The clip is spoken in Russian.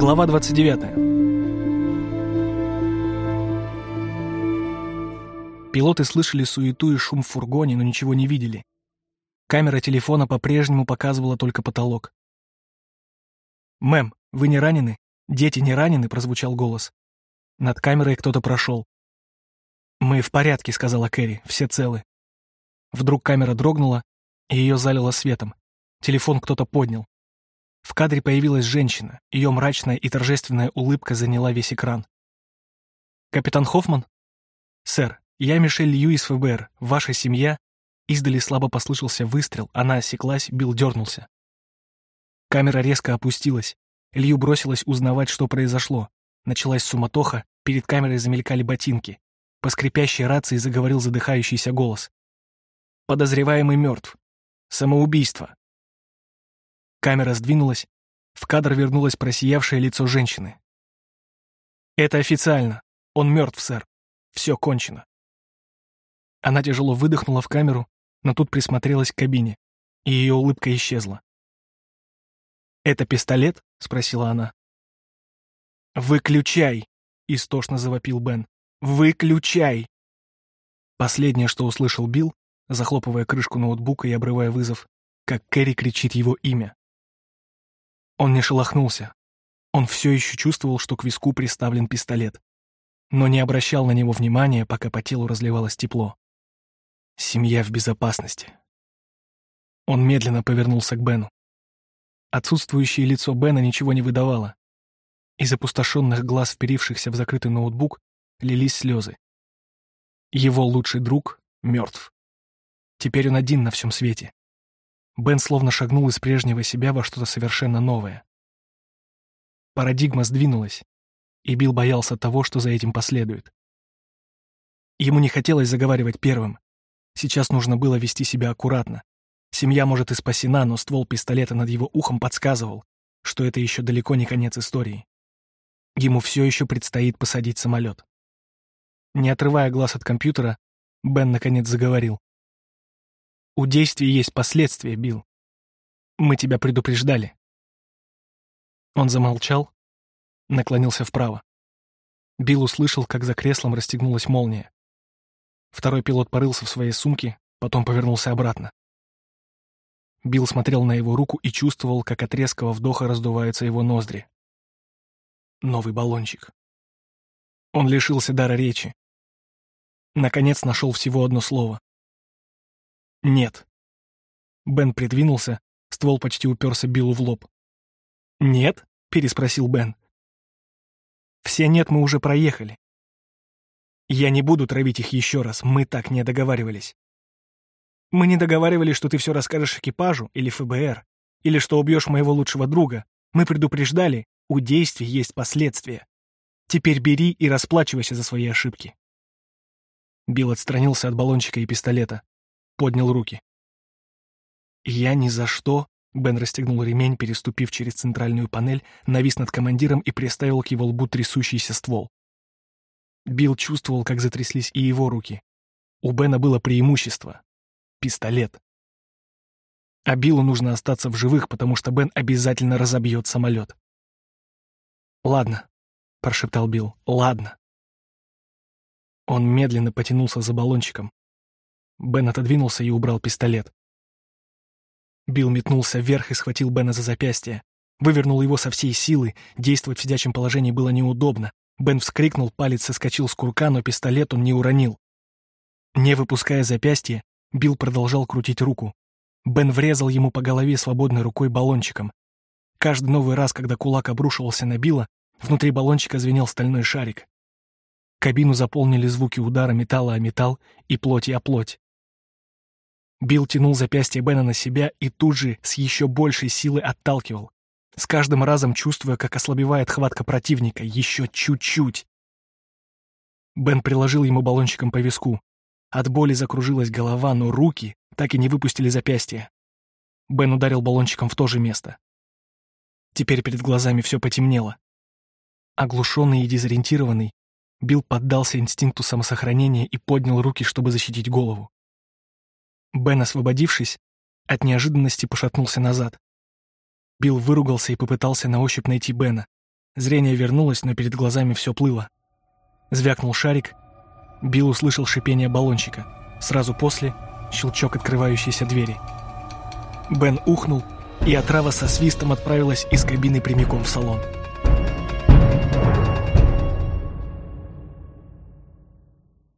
Глава 29. Пилоты слышали суету и шум в фургоне, но ничего не видели. Камера телефона по-прежнему показывала только потолок. «Мэм, вы не ранены? Дети не ранены?» — прозвучал голос. Над камерой кто-то прошел. «Мы в порядке», — сказала Кэрри, — «все целы». Вдруг камера дрогнула, и ее залило светом. Телефон кто-то поднял. В кадре появилась женщина, ее мрачная и торжественная улыбка заняла весь экран. «Капитан Хоффман?» «Сэр, я Мишель Лью из ФБР. Ваша семья...» Издали слабо послышался выстрел, она осеклась, Билл дернулся. Камера резко опустилась. Лью бросилась узнавать, что произошло. Началась суматоха, перед камерой замелькали ботинки. По скрипящей рации заговорил задыхающийся голос. «Подозреваемый мертв. Самоубийство. Камера сдвинулась, в кадр вернулось просиявшее лицо женщины. «Это официально. Он мертв, сэр. Все кончено». Она тяжело выдохнула в камеру, но тут присмотрелась к кабине, и ее улыбка исчезла. «Это пистолет?» — спросила она. «Выключай!» — истошно завопил Бен. «Выключай!» Последнее, что услышал Билл, захлопывая крышку ноутбука и обрывая вызов, как Кэрри кричит его имя. Он не шелохнулся. Он все еще чувствовал, что к виску приставлен пистолет, но не обращал на него внимания, пока по телу разливалось тепло. Семья в безопасности. Он медленно повернулся к Бену. Отсутствующее лицо Бена ничего не выдавало. Из опустошенных глаз, вперившихся в закрытый ноутбук, лились слезы. Его лучший друг мертв. Теперь он один на всем свете. Бен словно шагнул из прежнего себя во что-то совершенно новое. Парадигма сдвинулась, и Билл боялся того, что за этим последует. Ему не хотелось заговаривать первым. Сейчас нужно было вести себя аккуратно. Семья может и спасена, но ствол пистолета над его ухом подсказывал, что это еще далеко не конец истории. Ему все еще предстоит посадить самолет. Не отрывая глаз от компьютера, Бен наконец заговорил. У действий есть последствия, Билл. Мы тебя предупреждали. Он замолчал, наклонился вправо. Билл услышал, как за креслом расстегнулась молния. Второй пилот порылся в своей сумке, потом повернулся обратно. Билл смотрел на его руку и чувствовал, как от резкого вдоха раздуваются его ноздри. Новый баллончик. Он лишился дара речи. Наконец нашел всего одно слово. «Нет». Бен придвинулся, ствол почти уперся Биллу в лоб. «Нет?» — переспросил Бен. «Все «нет» мы уже проехали. Я не буду травить их еще раз, мы так не договаривались. Мы не договаривались, что ты все расскажешь экипажу или ФБР, или что убьешь моего лучшего друга. Мы предупреждали, у действий есть последствия. Теперь бери и расплачивайся за свои ошибки». Билл отстранился от баллончика и пистолета поднял руки. «Я ни за что...» Бен расстегнул ремень, переступив через центральную панель, навис над командиром и приставил к его лбу трясущийся ствол. Билл чувствовал, как затряслись и его руки. У Бена было преимущество — пистолет. А Биллу нужно остаться в живых, потому что Бен обязательно разобьет самолет. «Ладно», — прошептал Билл, — «ладно». Он медленно потянулся за баллончиком. Бен отодвинулся и убрал пистолет. Билл метнулся вверх и схватил Бена за запястье. Вывернул его со всей силы, действовать в сидячем положении было неудобно. Бен вскрикнул, палец соскочил с курка, но пистолет он не уронил. Не выпуская запястье, Билл продолжал крутить руку. Бен врезал ему по голове свободной рукой баллончиком. Каждый новый раз, когда кулак обрушивался на Билла, внутри баллончика звенел стальной шарик. Кабину заполнили звуки удара металла о металл и плоти о плоть. Билл тянул запястье Бена на себя и тут же с еще большей силой отталкивал, с каждым разом чувствуя, как ослабевает хватка противника, еще чуть-чуть. Бен приложил ему баллончиком по виску. От боли закружилась голова, но руки так и не выпустили запястье. Бен ударил баллончиком в то же место. Теперь перед глазами все потемнело. Оглушенный и дезориентированный, Билл поддался инстинкту самосохранения и поднял руки, чтобы защитить голову. Бен, освободившись, от неожиданности пошатнулся назад. Билл выругался и попытался на ощупь найти Бена. Зрение вернулось, но перед глазами все плыло. Звякнул шарик. Билл услышал шипение баллончика. Сразу после — щелчок открывающейся двери. Бен ухнул, и отрава со свистом отправилась из кабины прямиком в салон.